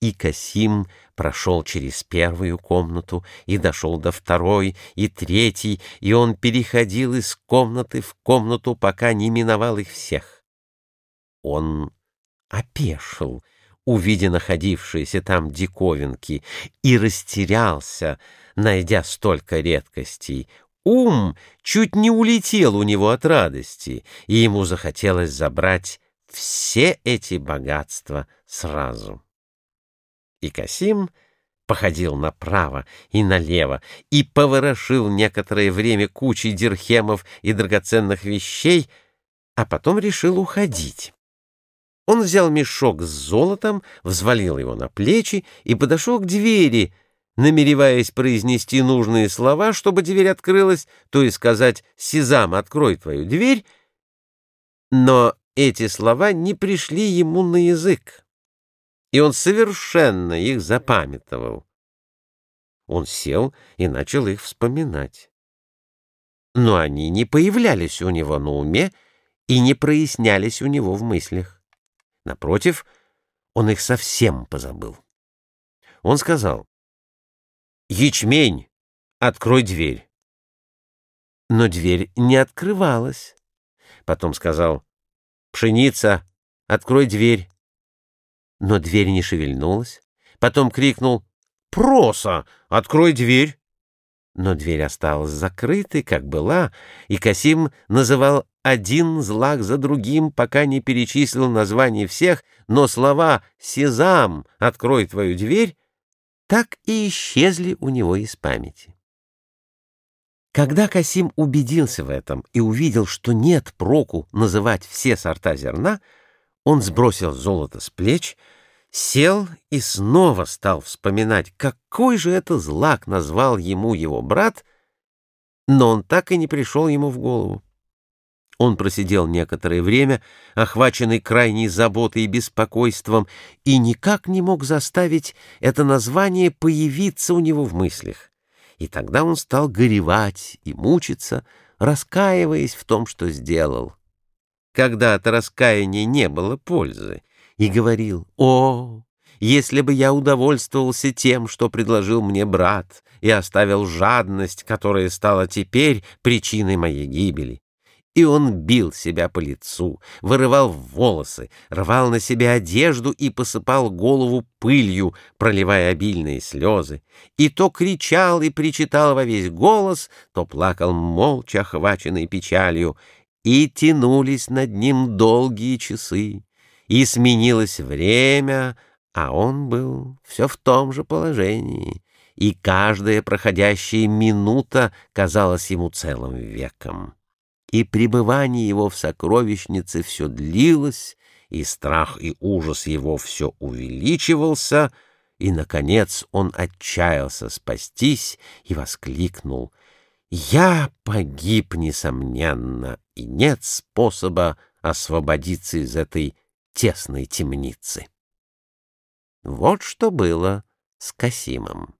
И Касим прошел через первую комнату и дошел до второй и третьей, и он переходил из комнаты в комнату, пока не миновал их всех. Он опешил, увидя находившиеся там диковинки, и растерялся, найдя столько редкостей. Ум чуть не улетел у него от радости, и ему захотелось забрать все эти богатства сразу. И Касим походил направо и налево и поворошил некоторое время кучей дирхемов и драгоценных вещей, а потом решил уходить. Он взял мешок с золотом, взвалил его на плечи и подошел к двери, намереваясь произнести нужные слова, чтобы дверь открылась, то есть сказать «Сезам, открой твою дверь», но эти слова не пришли ему на язык и он совершенно их запамятовал. Он сел и начал их вспоминать. Но они не появлялись у него на уме и не прояснялись у него в мыслях. Напротив, он их совсем позабыл. Он сказал, «Ячмень, открой дверь». Но дверь не открывалась. Потом сказал, «Пшеница, открой дверь». Но дверь не шевельнулась. Потом крикнул «Проса, открой дверь!» Но дверь осталась закрытой, как была, и Касим называл один злак за другим, пока не перечислил название всех, но слова «Сезам, открой твою дверь» так и исчезли у него из памяти. Когда Касим убедился в этом и увидел, что нет проку называть все сорта зерна, он сбросил золото с плеч, сел и снова стал вспоминать, какой же это злак назвал ему его брат, но он так и не пришел ему в голову. Он просидел некоторое время, охваченный крайней заботой и беспокойством, и никак не мог заставить это название появиться у него в мыслях. И тогда он стал горевать и мучиться, раскаиваясь в том, что сделал когда от раскаяния не было пользы, и говорил, «О, если бы я удовольствовался тем, что предложил мне брат, и оставил жадность, которая стала теперь причиной моей гибели». И он бил себя по лицу, вырывал волосы, рвал на себе одежду и посыпал голову пылью, проливая обильные слезы. И то кричал и причитал во весь голос, то плакал молча, охваченный печалью, и тянулись над ним долгие часы, и сменилось время, а он был все в том же положении, и каждая проходящая минута казалась ему целым веком. И пребывание его в сокровищнице все длилось, и страх и ужас его все увеличивался, и, наконец, он отчаялся спастись и воскликнул — я погиб, несомненно, и нет способа освободиться из этой тесной темницы. Вот что было с Касимом.